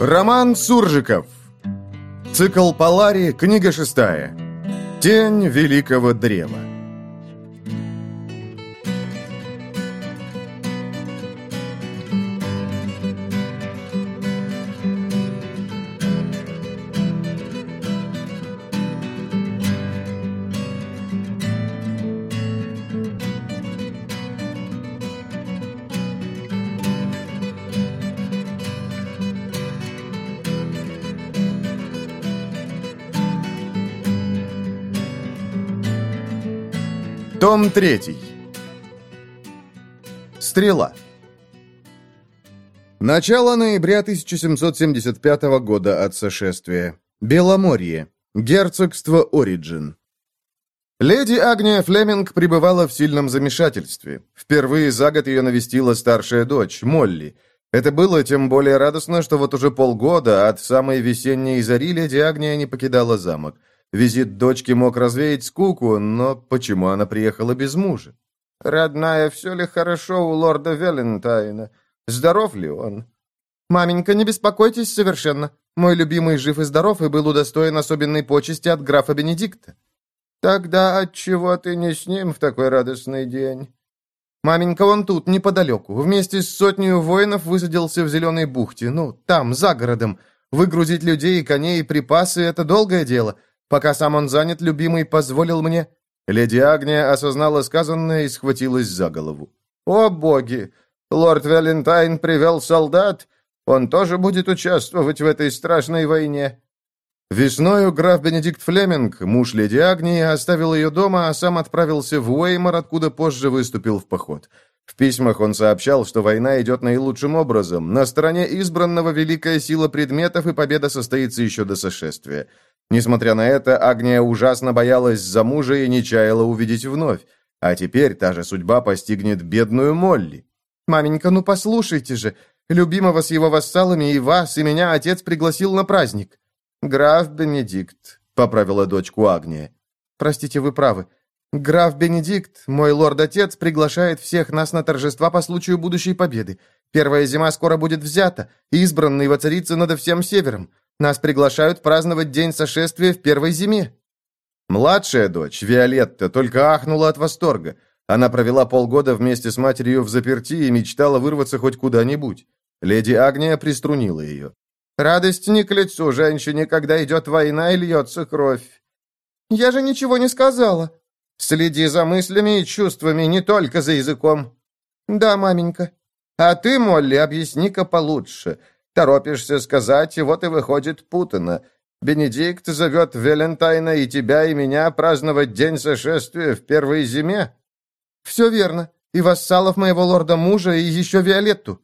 Роман Суржиков. Цикл Полари, книга шестая. Тень великого древа. Том 3. Стрела. Начало ноября 1775 года от сошествия. Беломорье. Герцогство Ориджин. Леди Агния Флеминг пребывала в сильном замешательстве. Впервые за год ее навестила старшая дочь, Молли. Это было тем более радостно, что вот уже полгода от самой весенней зари леди Агния не покидала замок. Визит дочки мог развеять скуку, но почему она приехала без мужа? «Родная, все ли хорошо у лорда Велентайна? Здоров ли он?» «Маменька, не беспокойтесь совершенно. Мой любимый жив и здоров и был удостоен особенной почести от графа Бенедикта». «Тогда отчего ты не с ним в такой радостный день?» «Маменька, он тут, неподалеку. Вместе с сотней воинов высадился в Зеленой бухте. Ну, там, за городом. Выгрузить людей, коней и припасы — это долгое дело. Пока сам он занят, любимый позволил мне...» Леди Агния осознала сказанное и схватилась за голову. «О, боги! Лорд Валентайн привел солдат. Он тоже будет участвовать в этой страшной войне». Весною граф Бенедикт Флеминг, муж леди Агнии, оставил ее дома, а сам отправился в Уэймор, откуда позже выступил в поход. В письмах он сообщал, что война идет наилучшим образом. На стороне избранного великая сила предметов, и победа состоится еще до сошествия. Несмотря на это, Агния ужасно боялась за мужа и не чаяла увидеть вновь. А теперь та же судьба постигнет бедную Молли. «Маменька, ну послушайте же, любимого с его вассалами и вас, и меня отец пригласил на праздник». «Граф Бенедикт», — поправила дочку Агния. «Простите, вы правы. Граф Бенедикт, мой лорд-отец, приглашает всех нас на торжества по случаю будущей победы. Первая зима скоро будет взята, и избранный воцарится над всем севером. Нас приглашают праздновать день сошествия в первой зиме». Младшая дочь, Виолетта, только ахнула от восторга. Она провела полгода вместе с матерью в заперти и мечтала вырваться хоть куда-нибудь. Леди Агния приструнила ее. «Радость не к лицу женщине, когда идет война и льется кровь». «Я же ничего не сказала». «Следи за мыслями и чувствами, не только за языком». «Да, маменька». «А ты, Молли, объясни-ка получше. Торопишься сказать, и вот и выходит путано. Бенедикт зовет Валентайна и тебя, и меня праздновать день сошествия в первой зиме». «Все верно. И вассалов моего лорда-мужа, и еще Виолетту».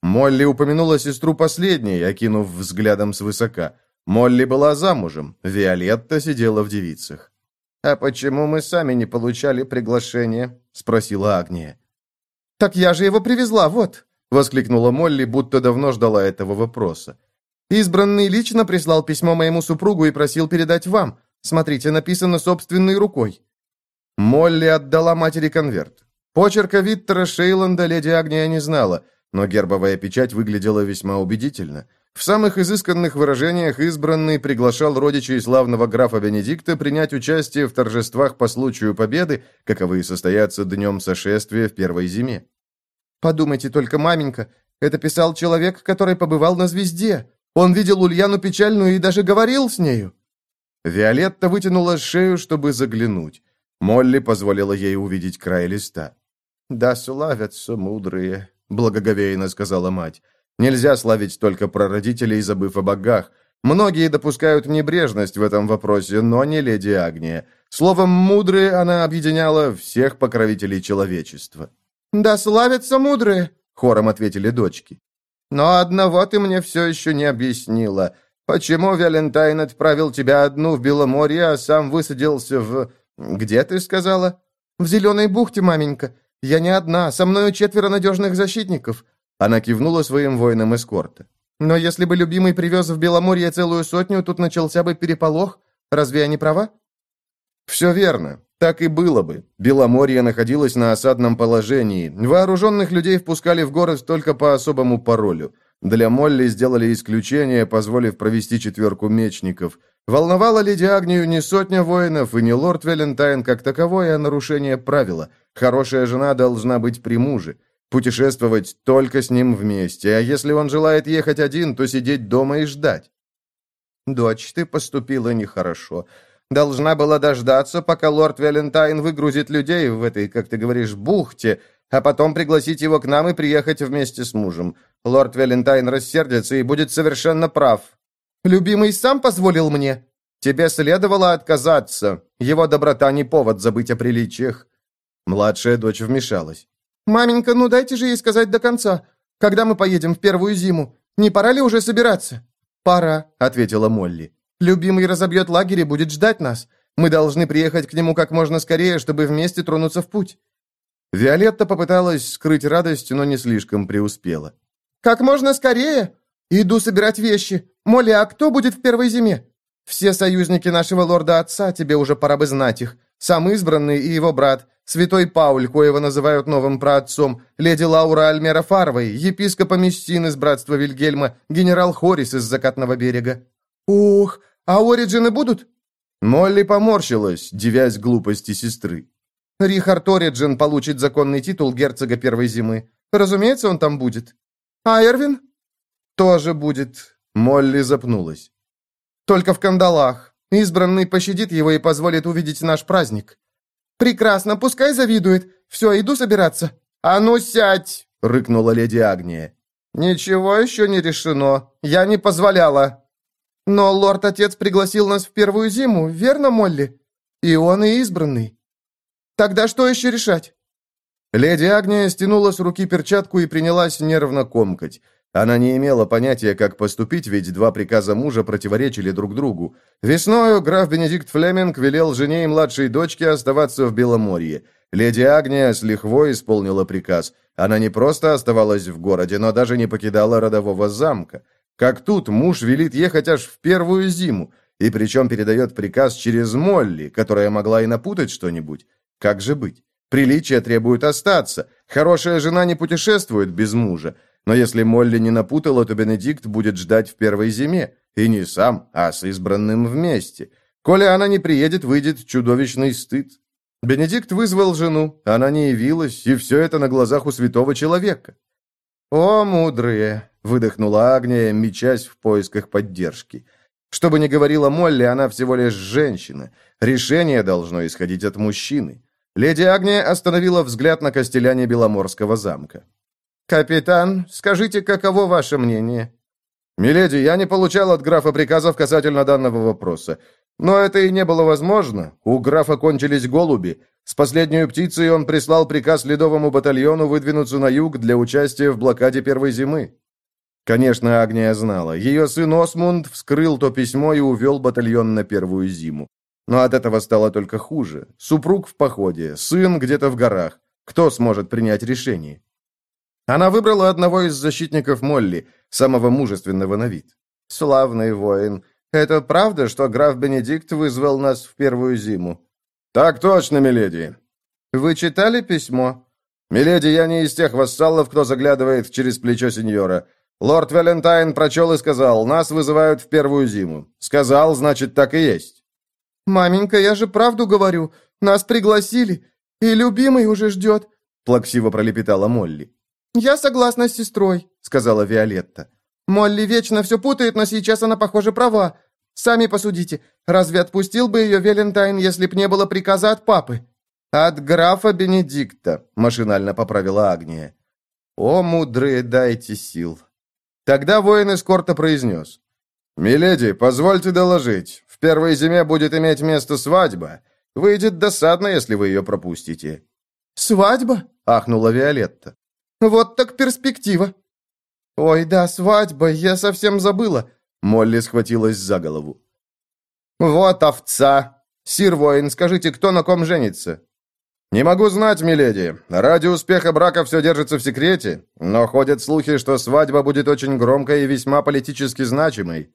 Молли упомянула сестру последней, окинув взглядом свысока. Молли была замужем, Виолетта сидела в девицах. «А почему мы сами не получали приглашение?» — спросила Агния. «Так я же его привезла, вот!» Воскликнула Молли, будто давно ждала этого вопроса. «Избранный лично прислал письмо моему супругу и просил передать вам. Смотрите, написано собственной рукой». Молли отдала матери конверт. Почерка Виттера Шейланда леди Агния не знала, но гербовая печать выглядела весьма убедительно. В самых изысканных выражениях избранный приглашал родичей славного графа Бенедикта принять участие в торжествах по случаю победы, каковые состоятся днем сошествия в первой зиме. Подумайте только, маменька, это писал человек, который побывал на звезде. Он видел Ульяну печальную и даже говорил с нею». Виолетта вытянула шею, чтобы заглянуть. Молли позволила ей увидеть край листа. «Да славятся мудрые», — благоговейно сказала мать. «Нельзя славить только прародителей, забыв о богах. Многие допускают небрежность в этом вопросе, но не леди Агния. Словом «мудрые» она объединяла всех покровителей человечества. «Да славятся мудрые!» — хором ответили дочки. «Но одного ты мне все еще не объяснила. Почему Валентайн отправил тебя одну в Беломорье, а сам высадился в... Где ты сказала?» «В Зеленой бухте, маменька. Я не одна, со мною четверо надежных защитников». Она кивнула своим воинам эскорта. «Но если бы любимый привез в Беломорье целую сотню, тут начался бы переполох. Разве я не права?» «Все верно. Так и было бы. Беломорье находилось на осадном положении. Вооруженных людей впускали в город только по особому паролю. Для Молли сделали исключение, позволив провести четверку мечников. Волновала леди Агнию не сотня воинов и не лорд Валентайн как таковой, а нарушение правила. Хорошая жена должна быть при муже. Путешествовать только с ним вместе, а если он желает ехать один, то сидеть дома и ждать. «Дочь, ты поступила нехорошо. Должна была дождаться, пока лорд Валентайн выгрузит людей в этой, как ты говоришь, бухте, а потом пригласить его к нам и приехать вместе с мужем. Лорд Валентайн рассердится и будет совершенно прав. Любимый сам позволил мне. Тебе следовало отказаться. Его доброта не повод забыть о приличиях». Младшая дочь вмешалась. «Маменька, ну дайте же ей сказать до конца. Когда мы поедем в первую зиму? Не пора ли уже собираться?» «Пора», — ответила Молли. «Любимый разобьет лагерь и будет ждать нас. Мы должны приехать к нему как можно скорее, чтобы вместе тронуться в путь». Виолетта попыталась скрыть радость, но не слишком преуспела. «Как можно скорее? Иду собирать вещи. Молли, а кто будет в первой зиме? Все союзники нашего лорда-отца, тебе уже пора бы знать их. Сам избранный и его брат, святой Пауль, коего называют новым праотцом, леди Лаура Альмера Фарвой, епископа Мессин из братства Вильгельма, генерал Хорис из Закатного берега. Ух, а Ориджины будут? Молли поморщилась, дивясь глупости сестры. Рихард Ориджин получит законный титул герцога первой зимы. Разумеется, он там будет. А Эрвин? Тоже будет. Молли запнулась. Только в кандалах. Избранный пощадит его и позволит увидеть наш праздник. Прекрасно, пускай завидует. Все, иду собираться. А ну сядь, рыкнула леди Агния. Ничего еще не решено. Я не позволяла. Но лорд-отец пригласил нас в первую зиму, верно, Молли? И он и избранный. Тогда что еще решать?» Леди Агния стянула с руки перчатку и принялась нервно комкать. Она не имела понятия, как поступить, ведь два приказа мужа противоречили друг другу. Весною граф Бенедикт Флеминг велел жене и младшей дочке оставаться в Беломорье. Леди Агния с лихвой исполнила приказ. Она не просто оставалась в городе, но даже не покидала родового замка. Как тут муж велит ехать аж в первую зиму, и причем передает приказ через Молли, которая могла и напутать что-нибудь. Как же быть? Приличия требуют остаться. Хорошая жена не путешествует без мужа. Но если Молли не напутала, то Бенедикт будет ждать в первой зиме. И не сам, а с избранным вместе. Коли она не приедет, выйдет чудовищный стыд. Бенедикт вызвал жену, она не явилась, и все это на глазах у святого человека. «О, мудрые!» — выдохнула Агния, мечась в поисках поддержки. Что бы ни говорила Молли, она всего лишь женщина. Решение должно исходить от мужчины. Леди Агния остановила взгляд на костеляне Беломорского замка. «Капитан, скажите, каково ваше мнение?» «Миледи, я не получал от графа приказов касательно данного вопроса. Но это и не было возможно. У графа кончились голуби. С последней птицей он прислал приказ ледовому батальону выдвинуться на юг для участия в блокаде первой зимы». Конечно, Агния знала. Ее сын Осмунд вскрыл то письмо и увел батальон на первую зиму. Но от этого стало только хуже. Супруг в походе, сын где-то в горах. Кто сможет принять решение? Она выбрала одного из защитников Молли, самого мужественного на вид. «Славный воин. Это правда, что граф Бенедикт вызвал нас в первую зиму?» «Так точно, миледи». «Вы читали письмо?» «Миледи, я не из тех вассалов, кто заглядывает через плечо сеньора. Лорд Валентайн прочел и сказал, нас вызывают в первую зиму. Сказал, значит, так и есть». «Маменька, я же правду говорю. Нас пригласили, и любимый уже ждет», — плаксиво пролепетала Молли. «Я согласна с сестрой», — сказала Виолетта. «Молли вечно все путает, но сейчас она, похоже, права. Сами посудите, разве отпустил бы ее Велентайн, если б не было приказа от папы?» «От графа Бенедикта», — машинально поправила Агния. «О, мудрые, дайте сил». Тогда воин эскорта произнес. «Миледи, позвольте доложить первой зиме будет иметь место свадьба. Выйдет досадно, если вы ее пропустите». «Свадьба?» — ахнула Виолетта. «Вот так перспектива». «Ой, да, свадьба, я совсем забыла». Молли схватилась за голову. «Вот овца! Сир воин, скажите, кто на ком женится?» «Не могу знать, миледи. Ради успеха брака все держится в секрете, но ходят слухи, что свадьба будет очень громкой и весьма политически значимой.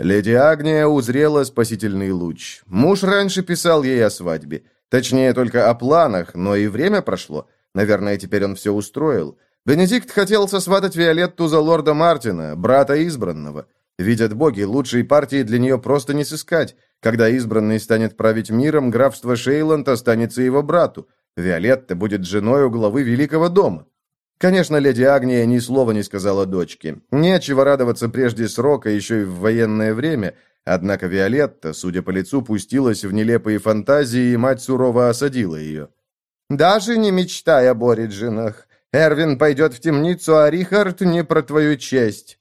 Леди Агния узрела спасительный луч. Муж раньше писал ей о свадьбе. Точнее, только о планах, но и время прошло. Наверное, теперь он все устроил. Бенедикт хотел сосватать Виолетту за лорда Мартина, брата избранного. Видят боги, лучшей партии для нее просто не сыскать. Когда избранный станет править миром, графство Шейланд останется его брату. Виолетта будет женой у главы Великого дома. Конечно, леди Агния ни слова не сказала дочке. Нечего радоваться прежде срока, еще и в военное время. Однако Виолетта, судя по лицу, пустилась в нелепые фантазии, и мать сурово осадила ее. «Даже не мечтай об Ориджинах. Эрвин пойдет в темницу, а Рихард не про твою честь».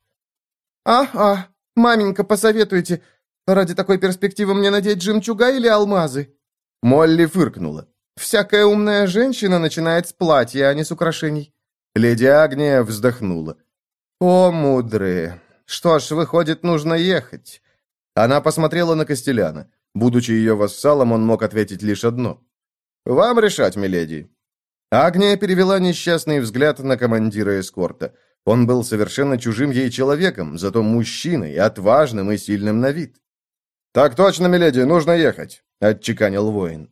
«А-а, маменька, посоветуйте, ради такой перспективы мне надеть жемчуга или алмазы?» Молли фыркнула. «Всякая умная женщина начинает с платья, а не с украшений». Леди Агния вздохнула. «О, мудрые! Что ж, выходит, нужно ехать». Она посмотрела на Костеляна. Будучи ее вассалом, он мог ответить лишь одно. «Вам решать, миледи». Агния перевела несчастный взгляд на командира эскорта. Он был совершенно чужим ей человеком, зато мужчиной, отважным и сильным на вид. «Так точно, миледи, нужно ехать», — отчеканил воин.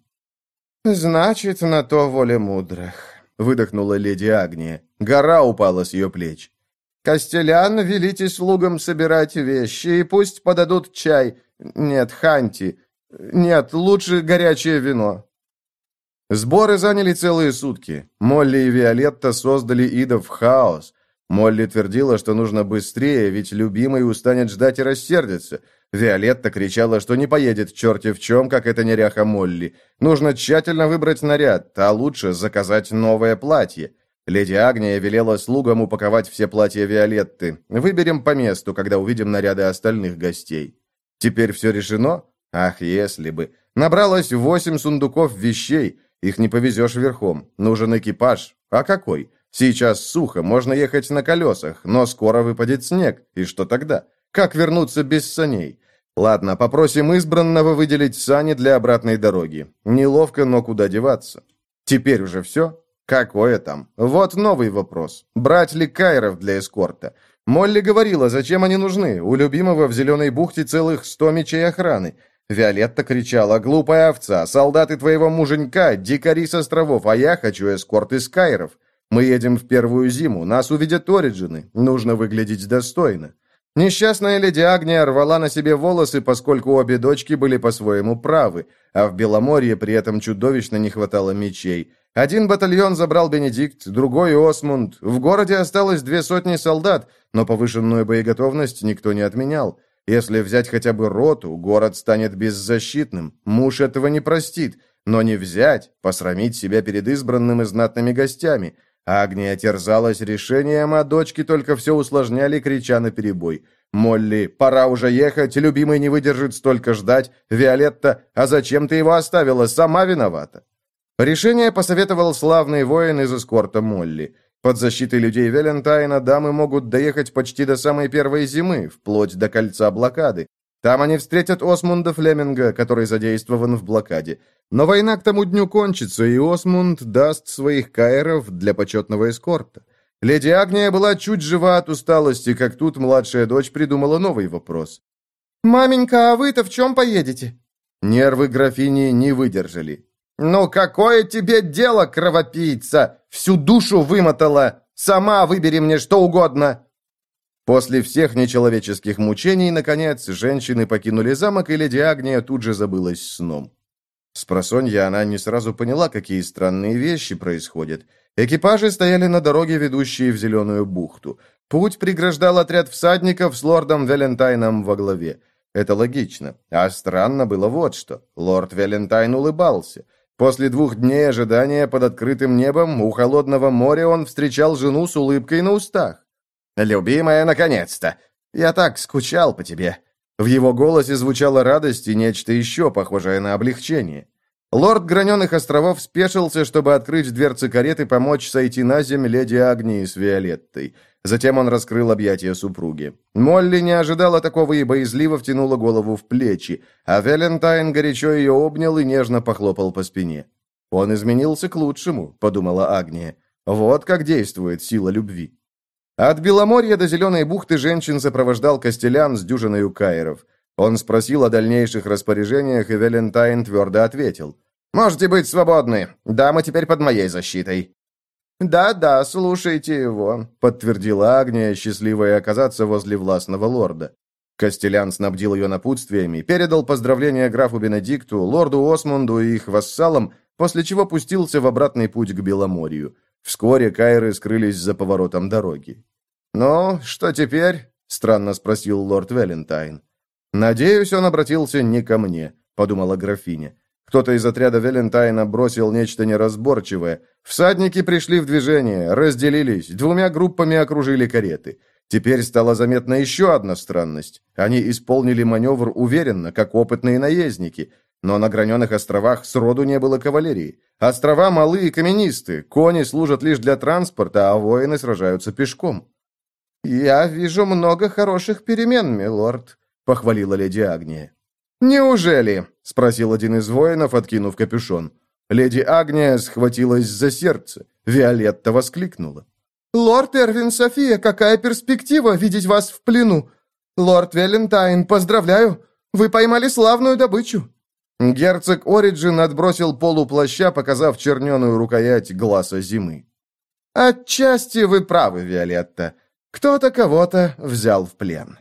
«Значит, на то воля мудрых», — выдохнула леди Агния. Гора упала с ее плеч. «Костелян, велите слугам собирать вещи, и пусть подадут чай. Нет, ханти. Нет, лучше горячее вино». Сборы заняли целые сутки. Молли и Виолетта создали Идов хаос. Молли твердила, что нужно быстрее, ведь любимый устанет ждать и рассердится. Виолетта кричала, что не поедет черти в чем, как эта неряха Молли. Нужно тщательно выбрать наряд, а лучше заказать новое платье. Леди Агния велела слугам упаковать все платья Виолетты. Выберем по месту, когда увидим наряды остальных гостей. Теперь все решено? Ах, если бы. Набралось восемь сундуков вещей. Их не повезешь верхом. Нужен экипаж. А какой? Сейчас сухо, можно ехать на колесах, но скоро выпадет снег. И что тогда? Как вернуться без саней? Ладно, попросим избранного выделить сани для обратной дороги. Неловко, но куда деваться? Теперь уже все? Какое там? Вот новый вопрос. Брать ли кайров для эскорта? Молли говорила, зачем они нужны. У любимого в Зеленой бухте целых сто мечей охраны. Виолетта кричала, глупая овца, солдаты твоего муженька, дикари с островов, а я хочу эскорт из кайров. Мы едем в первую зиму, нас увидят Ориджины, нужно выглядеть достойно. Несчастная леди Агния рвала на себе волосы, поскольку обе дочки были по-своему правы, а в Беломорье при этом чудовищно не хватало мечей. Один батальон забрал Бенедикт, другой — Осмунд. В городе осталось две сотни солдат, но повышенную боеготовность никто не отменял. Если взять хотя бы роту, город станет беззащитным. Муж этого не простит. Но не взять, посрамить себя перед избранным и знатными гостями — Агния терзалась решением, а дочки только все усложняли, крича на перебой. «Молли, пора уже ехать, любимый не выдержит столько ждать. Виолетта, а зачем ты его оставила? Сама виновата». Решение посоветовал славный воин из эскорта Молли. Под защитой людей Велентайна дамы могут доехать почти до самой первой зимы, вплоть до кольца блокады. Там они встретят Осмунда Флеминга, который задействован в блокаде. Но война к тому дню кончится, и Осмунд даст своих каэров для почетного эскорта. Леди Агния была чуть жива от усталости, как тут младшая дочь придумала новый вопрос. «Маменька, а вы-то в чем поедете?» Нервы графини не выдержали. «Ну какое тебе дело, кровопийца? Всю душу вымотала! Сама выбери мне что угодно!» После всех нечеловеческих мучений, наконец, женщины покинули замок, и леди Агния тут же забылась сном. Спросонья она не сразу поняла, какие странные вещи происходят. Экипажи стояли на дороге, ведущей в Зеленую бухту. Путь преграждал отряд всадников с лордом Валентайном во главе. Это логично. А странно было вот что. Лорд Валентайн улыбался. После двух дней ожидания под открытым небом у холодного моря он встречал жену с улыбкой на устах. «Любимая, наконец-то! Я так скучал по тебе!» В его голосе звучала радость и нечто еще похожее на облегчение. Лорд Граненых островов спешился, чтобы открыть дверцы кареты и помочь сойти на землю леди Агнии с Виолеттой. Затем он раскрыл объятия супруги. Молли не ожидала такого и боязливо втянула голову в плечи, а Валентайн горячо ее обнял и нежно похлопал по спине. «Он изменился к лучшему», — подумала Агния. «Вот как действует сила любви». От Беломорья до Зеленой бухты женщин сопровождал Костелян с дюжиной кайров. Он спросил о дальнейших распоряжениях, и Валентайн твердо ответил. «Можете быть свободны. Дама теперь под моей защитой». «Да-да, слушайте его», — подтвердила Агния, счастливая оказаться возле властного лорда. Костелян снабдил ее напутствиями, передал поздравления графу Бенедикту, лорду Осмунду и их вассалам, после чего пустился в обратный путь к Беломорью. Вскоре Кайры скрылись за поворотом дороги. «Ну, что теперь?» — странно спросил лорд Велентайн. «Надеюсь, он обратился не ко мне», — подумала графиня. Кто-то из отряда Велентайна бросил нечто неразборчивое. Всадники пришли в движение, разделились, двумя группами окружили кареты. Теперь стала заметна еще одна странность. Они исполнили маневр уверенно, как опытные наездники. Но на граненых островах сроду не было кавалерии. Острова малы и каменисты, кони служат лишь для транспорта, а воины сражаются пешком. «Я вижу много хороших перемен, милорд», — похвалила леди Агния. «Неужели?» — спросил один из воинов, откинув капюшон. Леди Агния схватилась за сердце. Виолетта воскликнула. «Лорд Эрвин София, какая перспектива видеть вас в плену! Лорд Велентайн, поздравляю! Вы поймали славную добычу!» Герцог Ориджин отбросил полуплаща, показав черненую рукоять глаза зимы. «Отчасти вы правы, Виолетта. Кто-то кого-то взял в плен».